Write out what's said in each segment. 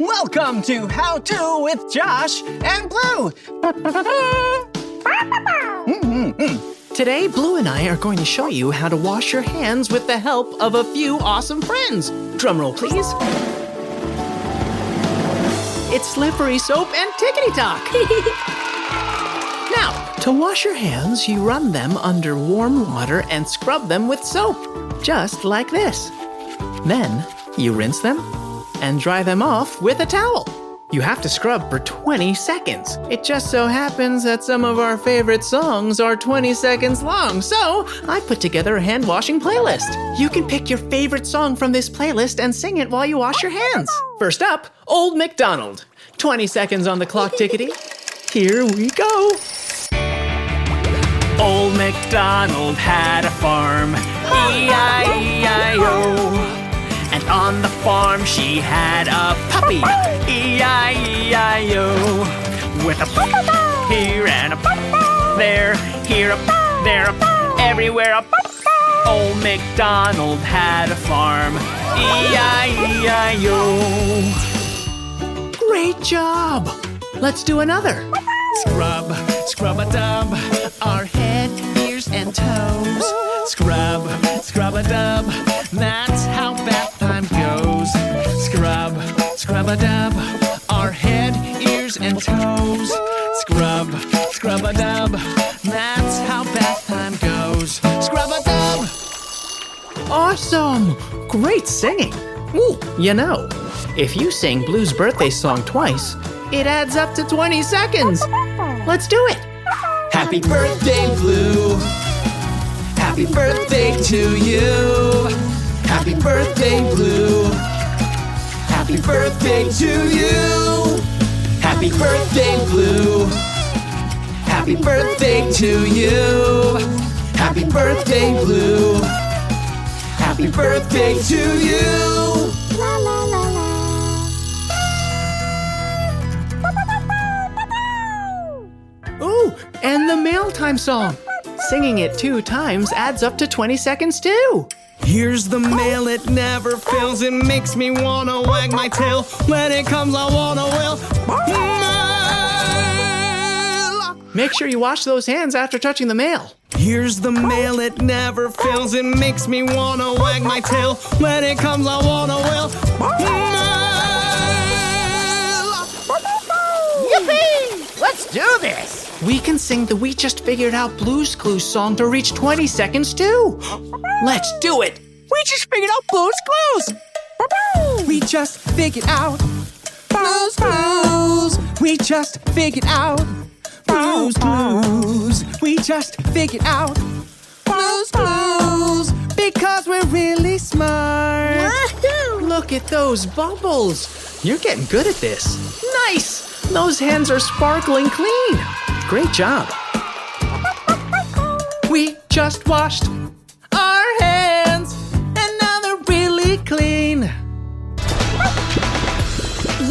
Welcome to How To with Josh and Blue. Today, Blue and I are going to show you how to wash your hands with the help of a few awesome friends. Drumroll, please. It's slippery soap and tickety tock. now, to wash your hands, you run them under warm water and scrub them with soap, just like this. Then, you rinse them and dry them off with a towel. You have to scrub for 20 seconds. It just so happens that some of our favorite songs are 20 seconds long, so I put together a hand washing playlist. You can pick your favorite song from this playlist and sing it while you wash your hands. First up, Old MacDonald. 20 seconds on the clock, tickety. Here we go. Old MacDonald had a farm, E-I-E-I-O. And on the farm she had a puppy, E-I-E-I-O. With a here and a there, here a there a everywhere a Old MacDonald had a farm, E-I-E-I-O. Great job! Let's do another. Scrub, scrub a dub, our head, ears, and toes. A dub, our head, ears, and toes. Scrub, scrub a dub, that's how bath time goes. Scrub a dub. Awesome! Great singing! Ooh, you know, if you sing Blue's birthday song twice, it adds up to 20 seconds. Let's do it! Happy birthday, Blue. Happy birthday to you. Happy birthday, Blue. Birthday to you. Happy birthday, Blue. Happy birthday to you. Happy birthday, Blue. Happy birthday to you. La la la la. Ooh, and the mail time song. Singing it two times adds up to 20 seconds too. Here's the mail, it never fails. It makes me wanna wag my tail. When it comes, I wanna wail. Mail! Make sure you wash those hands after touching the mail. Here's the mail, it never fails. It makes me wanna wag my tail. When it comes, I wanna wail. Mail! We can sing the We Just Figured Out Blues Clues song to reach 20 seconds too. Let's do it. We just figured out Blue's Clues. We just figured out Blue's Clues. We just figured out Blue's Clues. We just figured out Blue's Clues because we're really smart. Look at those bubbles. You're getting good at this. Nice. Those hands are sparkling clean. Great job. We just washed our hands and now they're really clean.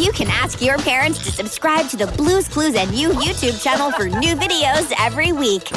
You can ask your parents to subscribe to the Blues Clues and You YouTube channel for new videos every week.